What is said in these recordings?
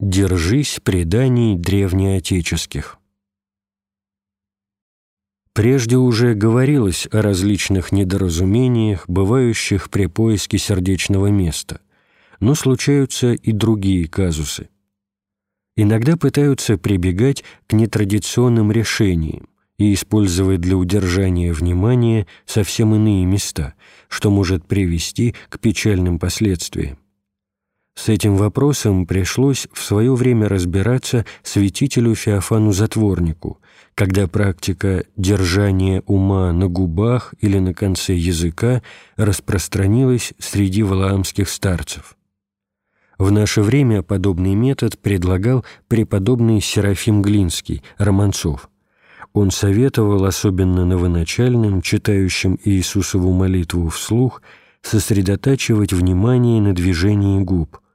Держись преданий древнеотеческих. Прежде уже говорилось о различных недоразумениях, бывающих при поиске сердечного места, но случаются и другие казусы. Иногда пытаются прибегать к нетрадиционным решениям и использовать для удержания внимания совсем иные места, что может привести к печальным последствиям. С этим вопросом пришлось в свое время разбираться святителю Феофану Затворнику, когда практика держания ума на губах или на конце языка распространилась среди валаамских старцев. В наше время подобный метод предлагал преподобный Серафим Глинский, Романцов. Он советовал особенно новоначальным, читающим Иисусову молитву вслух, сосредотачивать внимание на движении губ –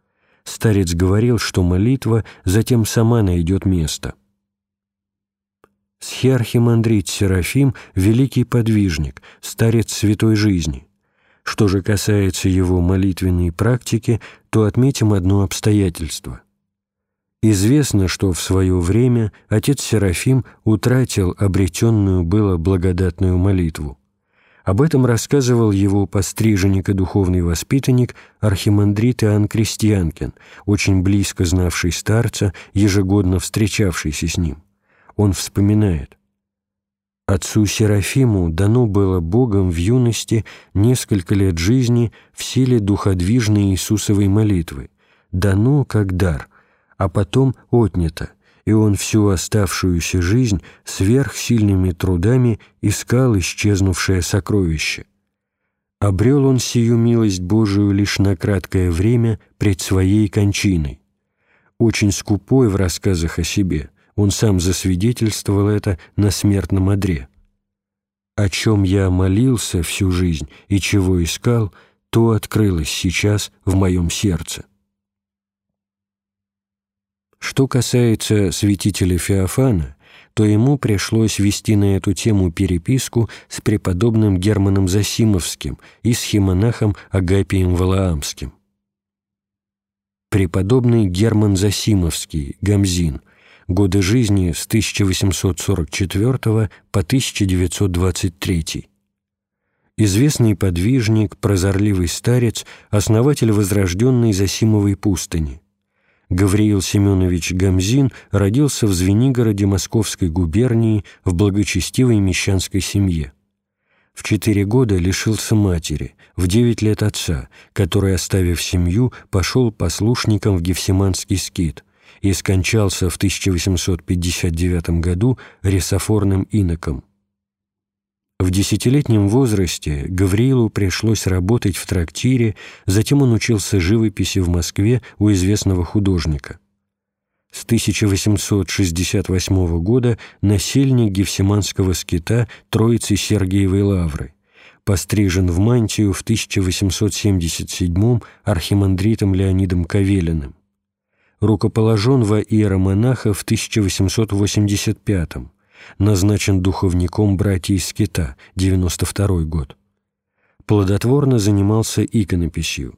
старец говорил, что молитва затем сама найдет место. Схиархимандрит Серафим – великий подвижник, старец святой жизни. Что же касается его молитвенной практики, то отметим одно обстоятельство. Известно, что в свое время отец Серафим утратил обретенную было благодатную молитву. Об этом рассказывал его постриженник и духовный воспитанник архимандрит Иоанн Крестьянкин, очень близко знавший старца, ежегодно встречавшийся с ним. Он вспоминает. Отцу Серафиму дано было Богом в юности несколько лет жизни в силе духодвижной Иисусовой молитвы, дано как дар, а потом отнято – и он всю оставшуюся жизнь сверхсильными трудами искал исчезнувшее сокровище. Обрел он сию милость Божию лишь на краткое время пред своей кончиной. Очень скупой в рассказах о себе, он сам засвидетельствовал это на смертном одре. «О чем я молился всю жизнь и чего искал, то открылось сейчас в моем сердце». Что касается святителя Феофана, то ему пришлось вести на эту тему переписку с преподобным Германом Засимовским и с химонахом Агапием Валаамским. Преподобный Герман Засимовский, Гамзин, годы жизни с 1844 по 1923. Известный подвижник, прозорливый старец, основатель возрожденной Засимовой пустыни. Гавриил Семенович Гамзин родился в Звенигороде Московской губернии в благочестивой мещанской семье. В четыре года лишился матери, в девять лет отца, который, оставив семью, пошел послушником в Гефсиманский скит и скончался в 1859 году ресофорным иноком. В десятилетнем возрасте Гавриилу пришлось работать в трактире, затем он учился живописи в Москве у известного художника. С 1868 года насельник Гефсиманского скита Троицы Сергиевой Лавры, пострижен в мантию в 1877 архимандритом Леонидом Кавелиным. Рукоположен во иеромонаха в 1885 назначен духовником братьев Скита, 92 год. Плодотворно занимался иконописью.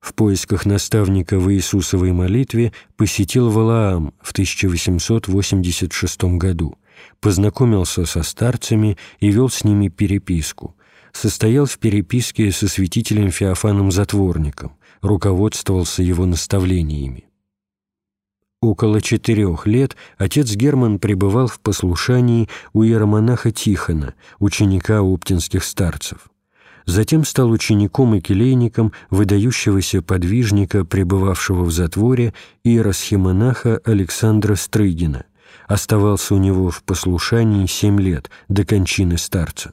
В поисках наставника в Иисусовой молитве посетил Валаам в 1886 году, познакомился со старцами и вел с ними переписку. Состоял в переписке со святителем Феофаном Затворником, руководствовался его наставлениями. Около четырех лет отец Герман пребывал в послушании у иеромонаха Тихона, ученика оптинских старцев. Затем стал учеником и келейником выдающегося подвижника, пребывавшего в затворе, иеросхимонаха Александра Стрыгина. Оставался у него в послушании семь лет, до кончины старца.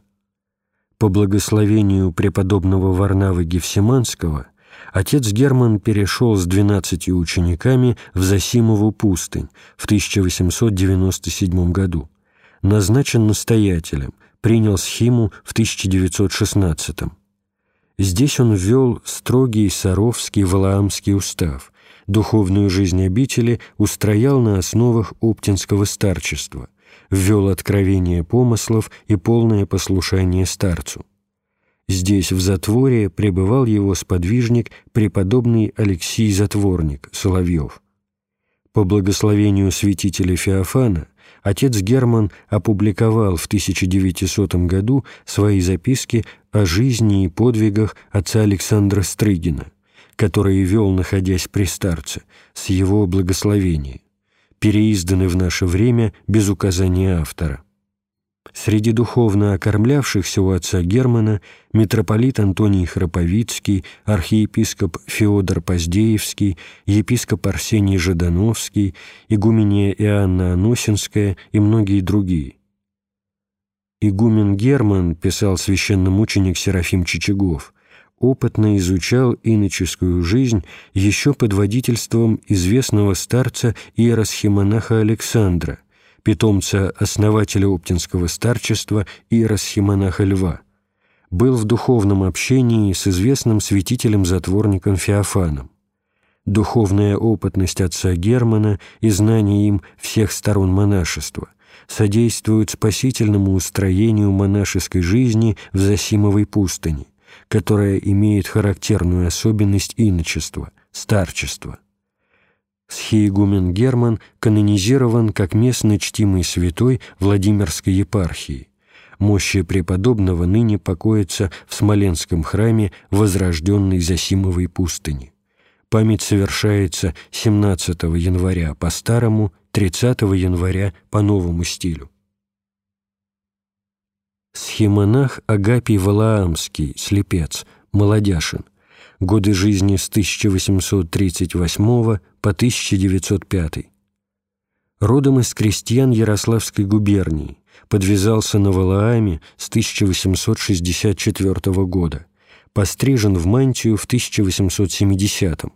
По благословению преподобного Варнавы Гефсиманского – отец Герман перешел с двенадцатью учениками в Засимову пустынь в 1897 году, назначен настоятелем, принял схиму в 1916 Здесь он ввел строгий Саровский Валаамский устав, духовную жизнь обители устроял на основах оптинского старчества, ввел откровение помыслов и полное послушание старцу. Здесь, в затворе, пребывал его сподвижник, преподобный Алексей Затворник, Соловьев. По благословению святителя Феофана отец Герман опубликовал в 1900 году свои записки о жизни и подвигах отца Александра Стрыгина, которые вел, находясь при старце, с его благословения, переизданы в наше время без указания автора. Среди духовно окормлявшихся у отца Германа митрополит Антоний Храповицкий, архиепископ Феодор Поздеевский, епископ Арсений Ждановский, игуменья Иоанна Аносинская и многие другие. Игумен Герман, писал священномученик Серафим Чичагов, опытно изучал иноческую жизнь еще под водительством известного старца иеросхимонаха Александра – питомца основателя Оптинского старчества и расхимонаха Льва, был в духовном общении с известным святителем-затворником Феофаном. Духовная опытность отца Германа и знание им всех сторон монашества содействуют спасительному устроению монашеской жизни в Засимовой пустыне, которая имеет характерную особенность иночества, старчества – Схиегумен Герман канонизирован как местно чтимый святой Владимирской епархии. Мощи преподобного ныне покоятся в Смоленском храме возрожденной Засимовой пустыни. Память совершается 17 января по старому, 30 января по новому стилю. Схемонах Агапий Валаамский, слепец, молодяшин – годы жизни с 1838 по 1905. Родом из крестьян Ярославской губернии, подвязался на Валааме с 1864 года, пострижен в мантию в 1870 -м.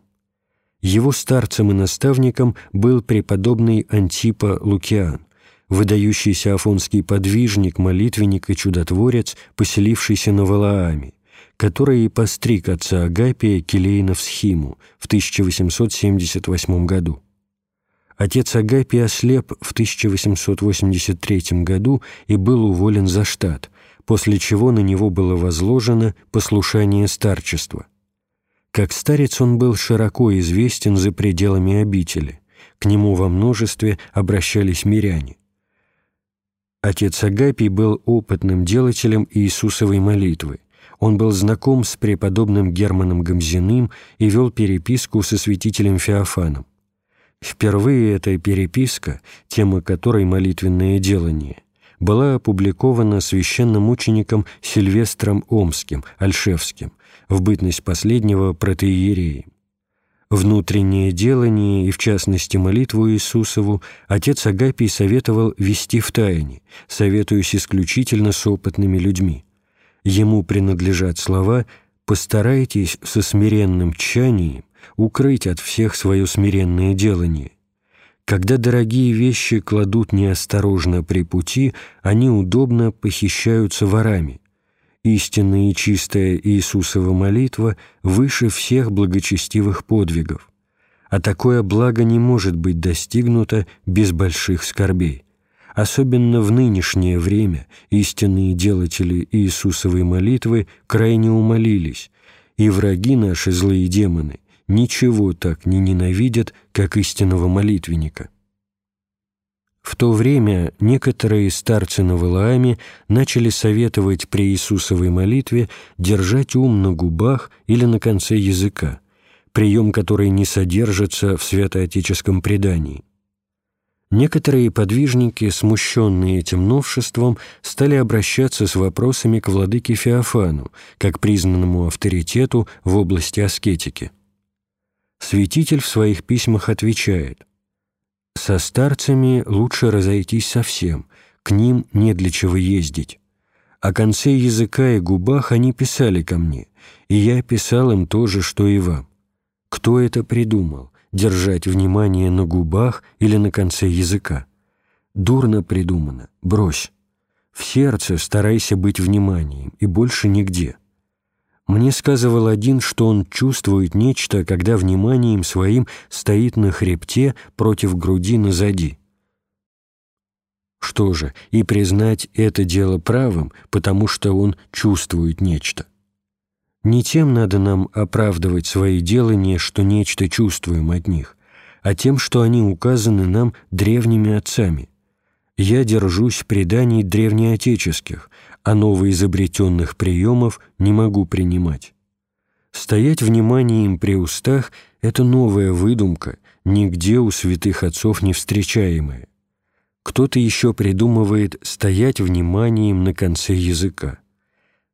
Его старцем и наставником был преподобный Антипа Лукиан, выдающийся афонский подвижник, молитвенник и чудотворец, поселившийся на Валааме, который постриг отца Агапия Келейна в Схиму в 1878 году. Отец Агапий ослеп в 1883 году и был уволен за штат, после чего на него было возложено послушание старчества. Как старец он был широко известен за пределами обители, к нему во множестве обращались миряне. Отец Агапий был опытным делателем Иисусовой молитвы, он был знаком с преподобным Германом Гамзиным и вел переписку со святителем Феофаном. Впервые эта переписка, тема которой «Молитвенное делание», была опубликована священномучеником Сильвестром Омским, Альшевским, в бытность последнего протеереем. Внутреннее делание и, в частности, молитву Иисусову отец Агапий советовал вести в тайне, советуясь исключительно с опытными людьми ему принадлежат слова «постарайтесь со смиренным тчанием укрыть от всех свое смиренное делание». Когда дорогие вещи кладут неосторожно при пути, они удобно похищаются ворами. Истинная и чистая Иисусова молитва выше всех благочестивых подвигов, а такое благо не может быть достигнуто без больших скорбей. Особенно в нынешнее время истинные делатели Иисусовой молитвы крайне умолились, и враги наши, злые демоны, ничего так не ненавидят, как истинного молитвенника. В то время некоторые старцы на Валааме начали советовать при Иисусовой молитве держать ум на губах или на конце языка, прием который не содержится в святоотеческом предании. Некоторые подвижники, смущенные этим новшеством, стали обращаться с вопросами к владыке Феофану, как признанному авторитету в области аскетики. Святитель в своих письмах отвечает «Со старцами лучше разойтись совсем, к ним не для чего ездить. О конце языка и губах они писали ко мне, и я писал им то же, что и вам. Кто это придумал? Держать внимание на губах или на конце языка. Дурно придумано, брось. В сердце старайся быть вниманием, и больше нигде. Мне сказывал один, что он чувствует нечто, когда вниманием своим стоит на хребте против груди назади. Что же, и признать это дело правым, потому что он чувствует нечто. Не тем надо нам оправдывать свои делания, что нечто чувствуем от них, а тем, что они указаны нам древними отцами. Я держусь преданий древнеотеческих, а новоизобретенных приемов не могу принимать. Стоять вниманием при устах — это новая выдумка, нигде у святых отцов не встречаемая. Кто-то еще придумывает стоять вниманием на конце языка.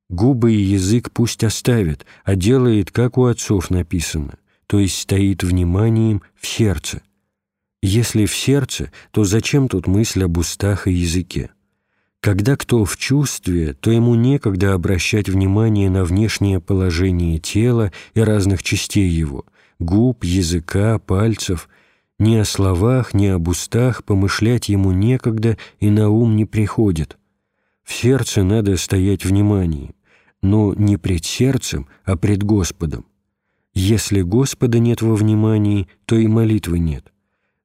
Губы и язык пусть оставит, а делает, как у отцов написано, то есть стоит вниманием в сердце. Если в сердце, то зачем тут мысль об устах и языке? Когда кто в чувстве, то ему некогда обращать внимание на внешнее положение тела и разных частей его – губ, языка, пальцев. Ни о словах, ни об устах помышлять ему некогда и на ум не приходит. В сердце надо стоять вниманием, но не пред сердцем, а пред Господом. Если Господа нет во внимании, то и молитвы нет.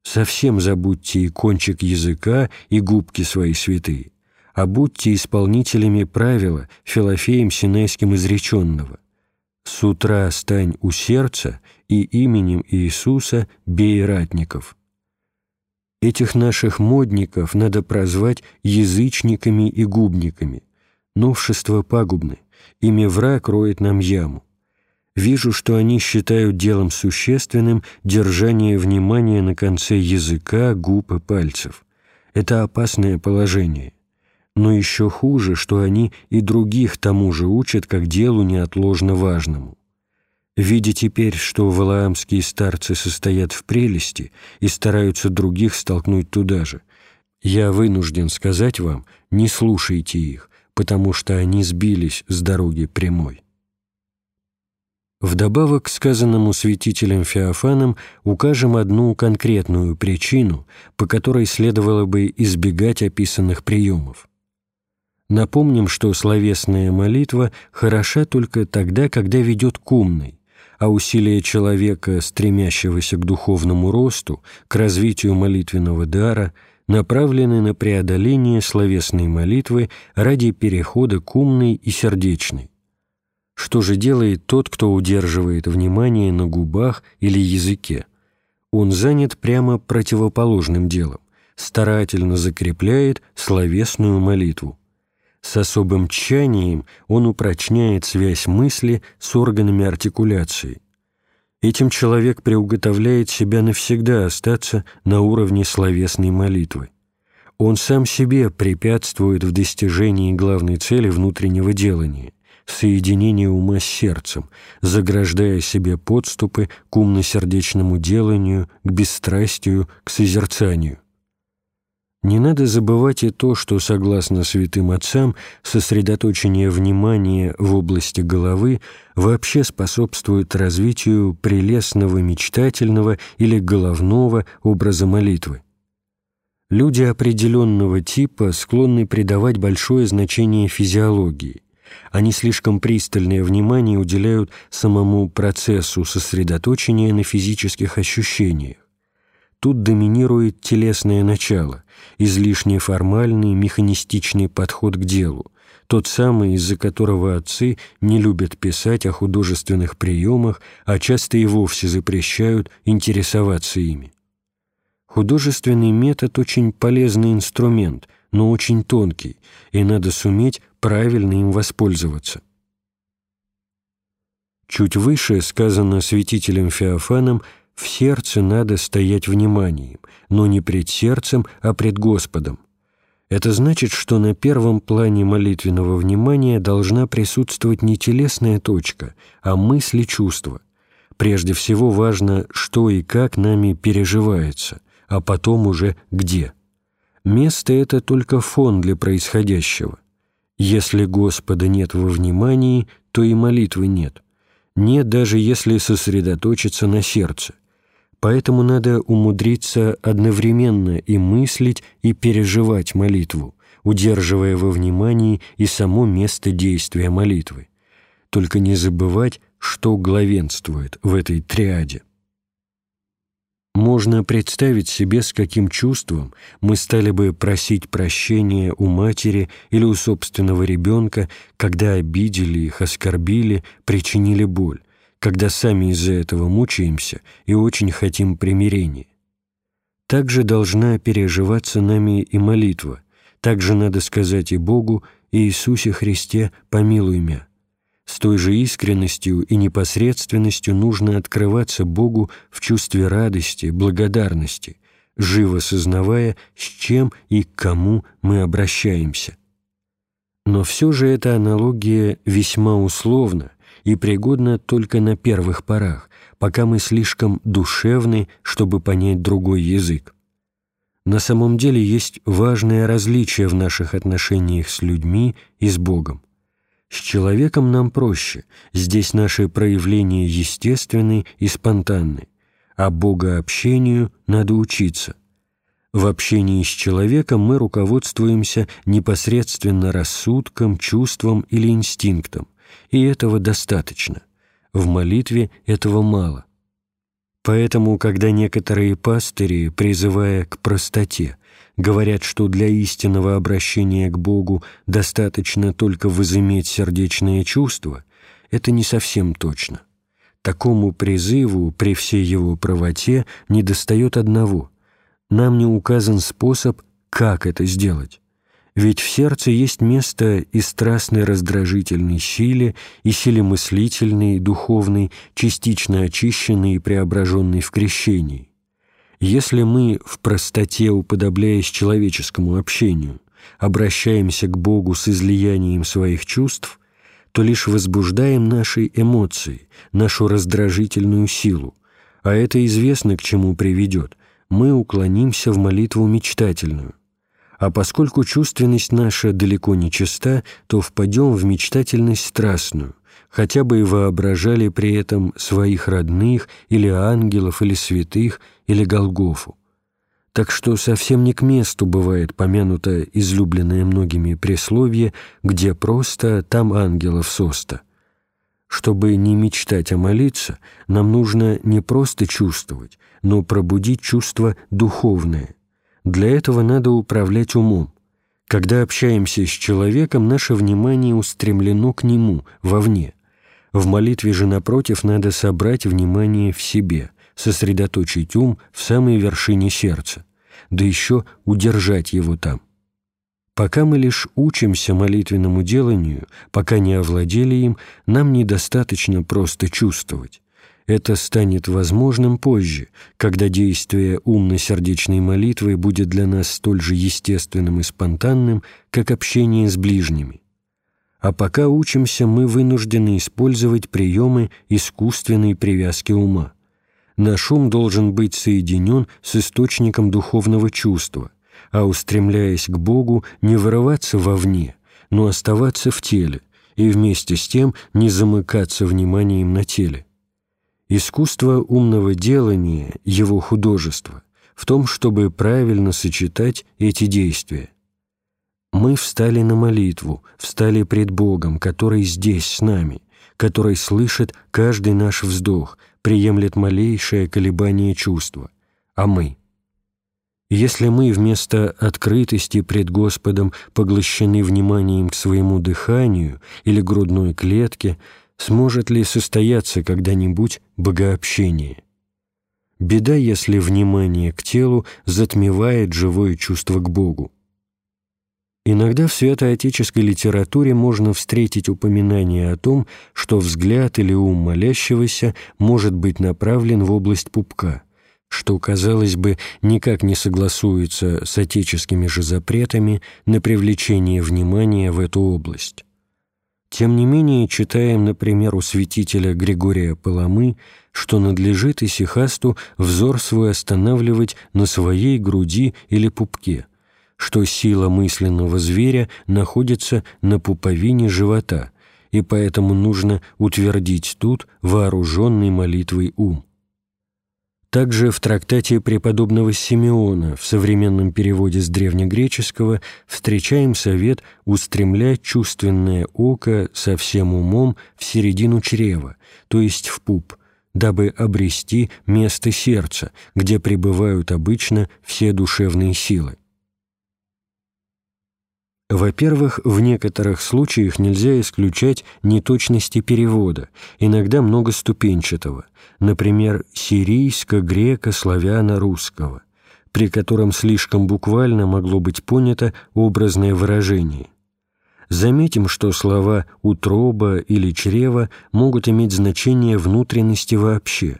Совсем забудьте и кончик языка, и губки свои святые а будьте исполнителями правила Филофеем Синайским изреченного «С утра стань у сердца и именем Иисуса бей ратников». Этих наших модников надо прозвать язычниками и губниками. Новшества пагубны, ими враг роет нам яму. Вижу, что они считают делом существенным держание внимания на конце языка, губ и пальцев. Это опасное положение но еще хуже, что они и других тому же учат, как делу неотложно важному. Видя теперь, что валаамские старцы состоят в прелести и стараются других столкнуть туда же, я вынужден сказать вам, не слушайте их, потому что они сбились с дороги прямой. Вдобавок к сказанному святителем Феофаном укажем одну конкретную причину, по которой следовало бы избегать описанных приемов. Напомним, что словесная молитва хороша только тогда, когда ведет к умной, а усилия человека, стремящегося к духовному росту, к развитию молитвенного дара, направлены на преодоление словесной молитвы ради перехода к умной и сердечной. Что же делает тот, кто удерживает внимание на губах или языке? Он занят прямо противоположным делом, старательно закрепляет словесную молитву. С особым тщанием он упрочняет связь мысли с органами артикуляции. Этим человек приуготовляет себя навсегда остаться на уровне словесной молитвы. Он сам себе препятствует в достижении главной цели внутреннего делания – соединения ума с сердцем, заграждая себе подступы к умно-сердечному деланию, к бесстрастию, к созерцанию. Не надо забывать и то, что, согласно святым отцам, сосредоточение внимания в области головы вообще способствует развитию прелестного мечтательного или головного образа молитвы. Люди определенного типа склонны придавать большое значение физиологии. Они слишком пристальное внимание уделяют самому процессу сосредоточения на физических ощущениях. Тут доминирует телесное начало, излишне формальный, механистичный подход к делу, тот самый, из-за которого отцы не любят писать о художественных приемах, а часто и вовсе запрещают интересоваться ими. Художественный метод очень полезный инструмент, но очень тонкий, и надо суметь правильно им воспользоваться. Чуть выше сказано святителем Феофаном в сердце надо стоять вниманием, но не пред сердцем, а пред Господом. Это значит, что на первом плане молитвенного внимания должна присутствовать не телесная точка, а мысли чувства. Прежде всего важно, что и как нами переживается, а потом уже где. Место — это только фон для происходящего. Если Господа нет во внимании, то и молитвы нет. Нет, даже если сосредоточиться на сердце поэтому надо умудриться одновременно и мыслить, и переживать молитву, удерживая во внимании и само место действия молитвы. Только не забывать, что главенствует в этой триаде. Можно представить себе, с каким чувством мы стали бы просить прощения у матери или у собственного ребенка, когда обидели их, оскорбили, причинили боль, когда сами из-за этого мучаемся и очень хотим примирения. также должна переживаться нами и молитва. Также надо сказать и Богу, Иисусе Христе, помилуй меня. С той же искренностью и непосредственностью нужно открываться Богу в чувстве радости, благодарности, живо сознавая, с чем и к кому мы обращаемся. Но все же эта аналогия весьма условна и пригодна только на первых порах, пока мы слишком душевны, чтобы понять другой язык. На самом деле есть важное различие в наших отношениях с людьми и с Богом. С человеком нам проще, здесь наши проявления естественны и спонтанны, а богообщению надо учиться. В общении с человеком мы руководствуемся непосредственно рассудком, чувством или инстинктом, и этого достаточно. В молитве этого мало. Поэтому, когда некоторые пастыри, призывая к простоте, говорят, что для истинного обращения к Богу достаточно только возыметь сердечное чувство, это не совсем точно. Такому призыву при всей его правоте недостает одного нам не указан способ, как это сделать. Ведь в сердце есть место и страстной раздражительной силе, и силе мыслительной, духовной, частично очищенной и преображенной в крещении. Если мы в простоте, уподобляясь человеческому общению, обращаемся к Богу с излиянием своих чувств, то лишь возбуждаем наши эмоции, нашу раздражительную силу, а это известно к чему приведет, мы уклонимся в молитву мечтательную. А поскольку чувственность наша далеко не чиста, то впадем в мечтательность страстную, хотя бы и воображали при этом своих родных или ангелов, или святых, или Голгофу. Так что совсем не к месту бывает помянуто излюбленное многими пресловие «где просто, там ангелов соста». Чтобы не мечтать, а молиться, нам нужно не просто чувствовать, но пробудить чувство духовное. Для этого надо управлять умом. Когда общаемся с человеком, наше внимание устремлено к нему, вовне. В молитве же, напротив, надо собрать внимание в себе, сосредоточить ум в самой вершине сердца, да еще удержать его там. Пока мы лишь учимся молитвенному деланию, пока не овладели им, нам недостаточно просто чувствовать. Это станет возможным позже, когда действие умно-сердечной молитвы будет для нас столь же естественным и спонтанным, как общение с ближними. А пока учимся, мы вынуждены использовать приемы искусственной привязки ума. Наш ум должен быть соединен с источником духовного чувства, а устремляясь к Богу, не вырываться вовне, но оставаться в теле и вместе с тем не замыкаться вниманием на теле. Искусство умного делания, его художество, в том, чтобы правильно сочетать эти действия. Мы встали на молитву, встали пред Богом, который здесь с нами, который слышит каждый наш вздох, приемлет малейшее колебание чувства. А мы? Если мы вместо открытости пред Господом поглощены вниманием к своему дыханию или грудной клетке – сможет ли состояться когда-нибудь богообщение. Беда, если внимание к телу затмевает живое чувство к Богу. Иногда в святоотеческой литературе можно встретить упоминание о том, что взгляд или ум молящегося может быть направлен в область пупка, что, казалось бы, никак не согласуется с отеческими же запретами на привлечение внимания в эту область. Тем не менее, читаем, например, у святителя Григория Паламы, что надлежит исихасту взор свой останавливать на своей груди или пупке, что сила мысленного зверя находится на пуповине живота, и поэтому нужно утвердить тут вооруженный молитвой ум. Также в трактате преподобного Симеона в современном переводе с древнегреческого встречаем совет устремлять чувственное око со всем умом в середину чрева, то есть в пуп, дабы обрести место сердца, где пребывают обычно все душевные силы. Во-первых, в некоторых случаях нельзя исключать неточности перевода, иногда многоступенчатого, например, сирийско-греко-славяно-русского. при котором слишком буквально могло быть понято образное выражение. Заметим, что слова «утроба» или «чрево» могут иметь значение внутренности вообще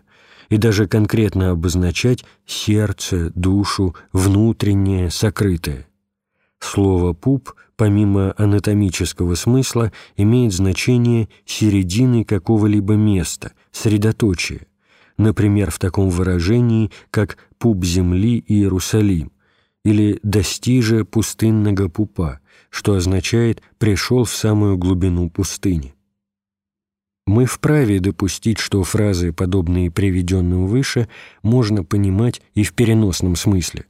и даже конкретно обозначать сердце, душу, внутреннее, сокрытое. Слово «пуп», помимо анатомического смысла, имеет значение середины какого-либо места, средоточия, например, в таком выражении, как «пуп земли Иерусалим» или «достиже пустынного пупа», что означает «пришел в самую глубину пустыни». Мы вправе допустить, что фразы, подобные приведенным выше, можно понимать и в переносном смысле.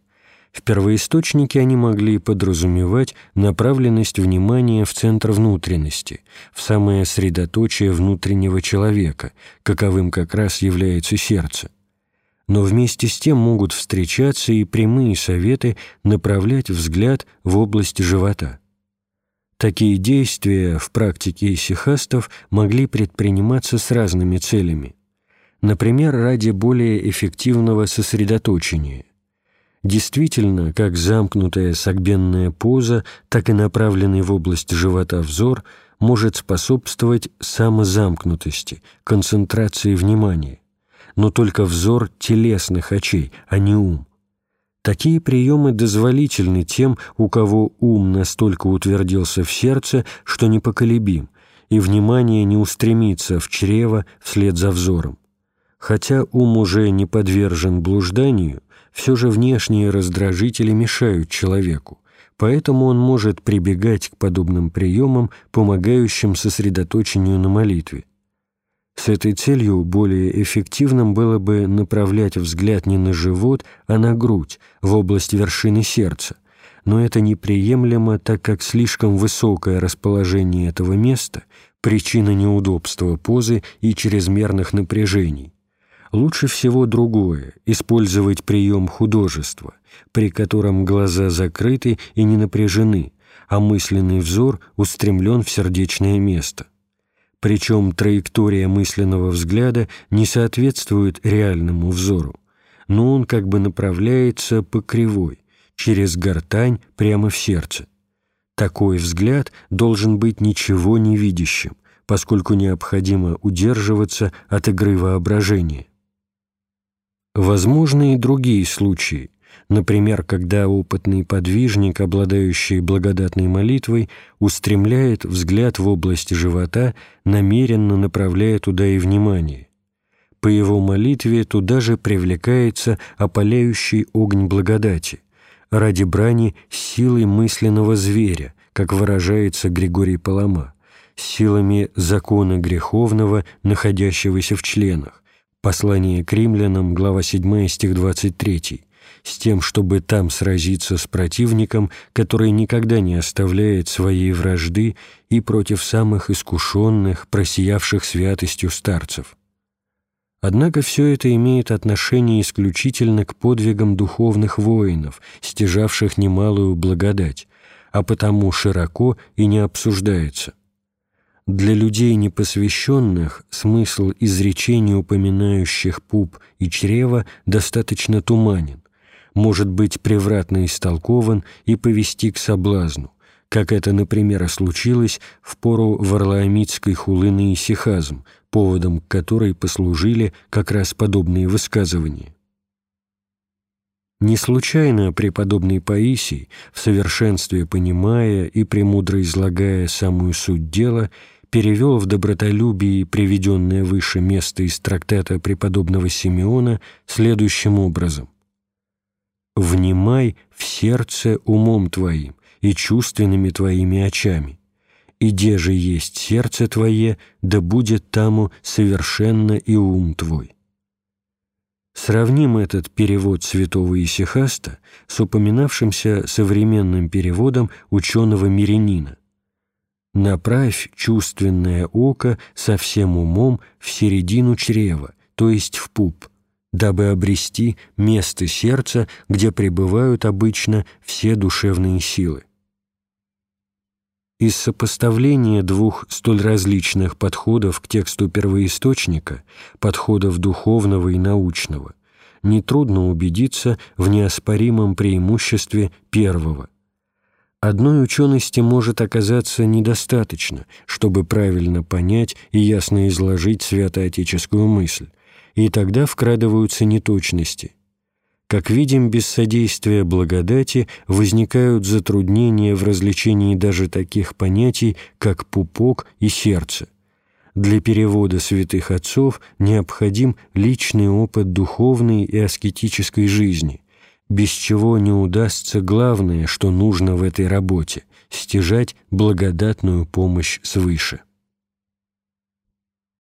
В первоисточнике они могли подразумевать направленность внимания в центр внутренности, в самое средоточие внутреннего человека, каковым как раз является сердце. Но вместе с тем могут встречаться и прямые советы направлять взгляд в область живота. Такие действия в практике исихастов могли предприниматься с разными целями. Например, ради более эффективного сосредоточения. Действительно, как замкнутая согбенная поза, так и направленный в область живота взор может способствовать самозамкнутости, концентрации внимания, но только взор телесных очей, а не ум. Такие приемы дозволительны тем, у кого ум настолько утвердился в сердце, что непоколебим, и внимание не устремится в чрево вслед за взором. Хотя ум уже не подвержен блужданию, все же внешние раздражители мешают человеку, поэтому он может прибегать к подобным приемам, помогающим сосредоточению на молитве. С этой целью более эффективным было бы направлять взгляд не на живот, а на грудь, в область вершины сердца, но это неприемлемо, так как слишком высокое расположение этого места – причина неудобства позы и чрезмерных напряжений. Лучше всего другое – использовать прием художества, при котором глаза закрыты и не напряжены, а мысленный взор устремлен в сердечное место причем траектория мысленного взгляда не соответствует реальному взору, но он как бы направляется по кривой, через гортань прямо в сердце. Такой взгляд должен быть ничего не видящим, поскольку необходимо удерживаться от игры воображения. Возможны и другие случаи, Например, когда опытный подвижник, обладающий благодатной молитвой, устремляет взгляд в область живота, намеренно направляя туда и внимание. По его молитве туда же привлекается опаляющий огонь благодати, ради брани силой мысленного зверя, как выражается Григорий Палама, силами закона греховного, находящегося в членах. Послание к римлянам, глава 7, стих 23 с тем, чтобы там сразиться с противником, который никогда не оставляет своей вражды и против самых искушенных, просиявших святостью старцев. Однако все это имеет отношение исключительно к подвигам духовных воинов, стяжавших немалую благодать, а потому широко и не обсуждается. Для людей непосвященных смысл изречений, упоминающих пуп и чрево, достаточно туманен, может быть превратно истолкован и повести к соблазну, как это, например, случилось в пору варлаамитской хулы и сихазм, поводом к которой послужили как раз подобные высказывания. Не случайно преподобный Паисий, в совершенстве понимая и премудро излагая самую суть дела, перевел в добротолюбии приведенное выше место из трактата преподобного Симеона следующим образом внимай в сердце умом твоим и чувственными твоими очами. И где же есть сердце твое, да будет тому совершенно и ум твой». Сравним этот перевод святого Исихаста с упоминавшимся современным переводом ученого Мирянина. «Направь чувственное око со всем умом в середину чрева, то есть в пуп, дабы обрести место сердца, где пребывают обычно все душевные силы. Из сопоставления двух столь различных подходов к тексту первоисточника, подходов духовного и научного, нетрудно убедиться в неоспоримом преимуществе первого. Одной учености может оказаться недостаточно, чтобы правильно понять и ясно изложить святоотеческую мысль, и тогда вкрадываются неточности. Как видим, без содействия благодати возникают затруднения в развлечении даже таких понятий, как пупок и сердце. Для перевода святых отцов необходим личный опыт духовной и аскетической жизни, без чего не удастся главное, что нужно в этой работе – стяжать благодатную помощь свыше.